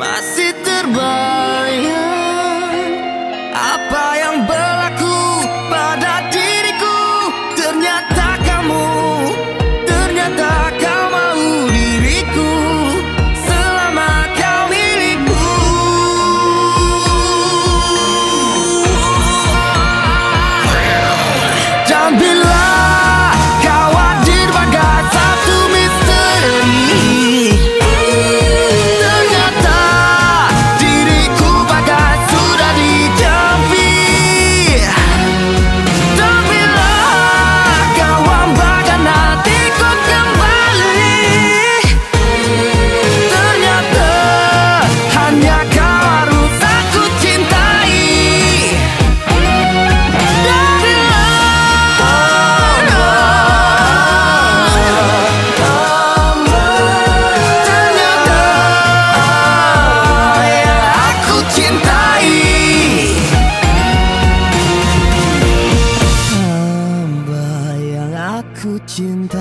masih terbang. 心太。